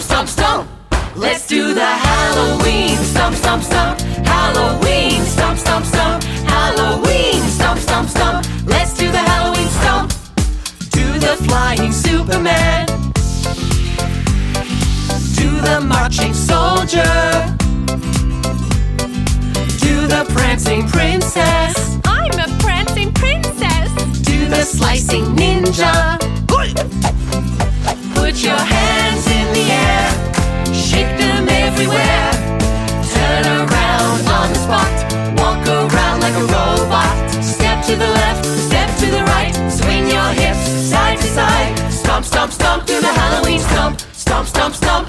stomp, stomp. stomp. Let's do the Halloween stomp, stomp, stomp. Halloween stomp, stomp, stomp. Halloween stomp, stomp, stomp. Let's do the Halloween stomp. Do the flying Superman. Do the marching soldier. Do the prancing princess. I'm a prancing princess. Do the slicing ninja. Stomp, stomp, stomp. Do the Halloween stomp. Stomp, stomp, stomp.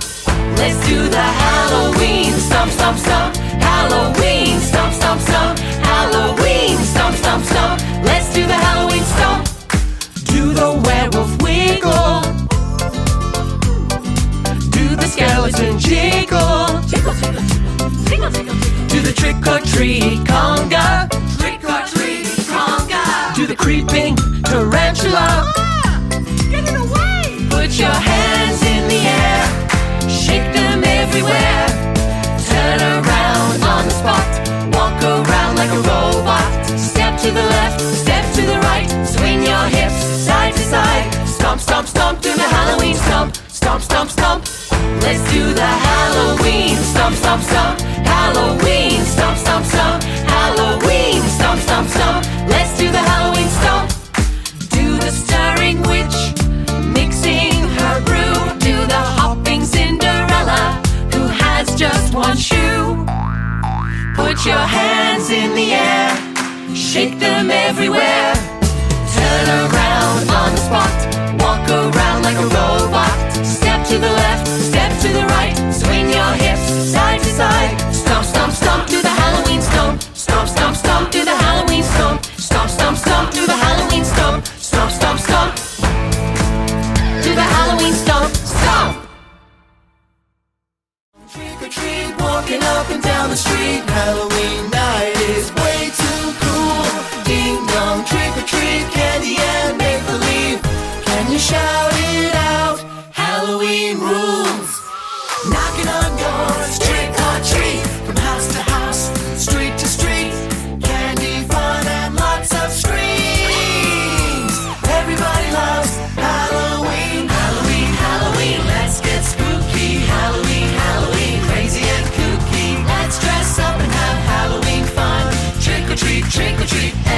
Let's do the Halloween stomp, stomp, stomp. Halloween stomp, stomp, stomp. Halloween stomp, stomp, stomp. Let's do the Halloween stomp. Do the werewolf wiggle. Do the skeleton jiggle. Jiggle, jiggle, jiggle. Jiggle, jiggle, jiggle. Do the trick or treat conga. Stomp, stomp, stomp. Do the Halloween stomp. Stomp, stomp, stomp. Let's do the Halloween stomp, stomp, stomp. Halloween stomp, stomp, stomp. Halloween stomp, stomp, stomp. Let's do the Halloween stomp. Do the stirring witch, mixing her brew. Do the hopping Cinderella, who has just one shoe. Put your hands in the air, shake them everywhere. Turn around on the spot, the Halloween stomp. Stomp, stomp, stomp. The Halloween stomp, stomp. Trick or treat, walking up and down the street. Halloween night is way too cool. Ding dong, trick or treat, candy and make believe. Can you shout it? trick or treat.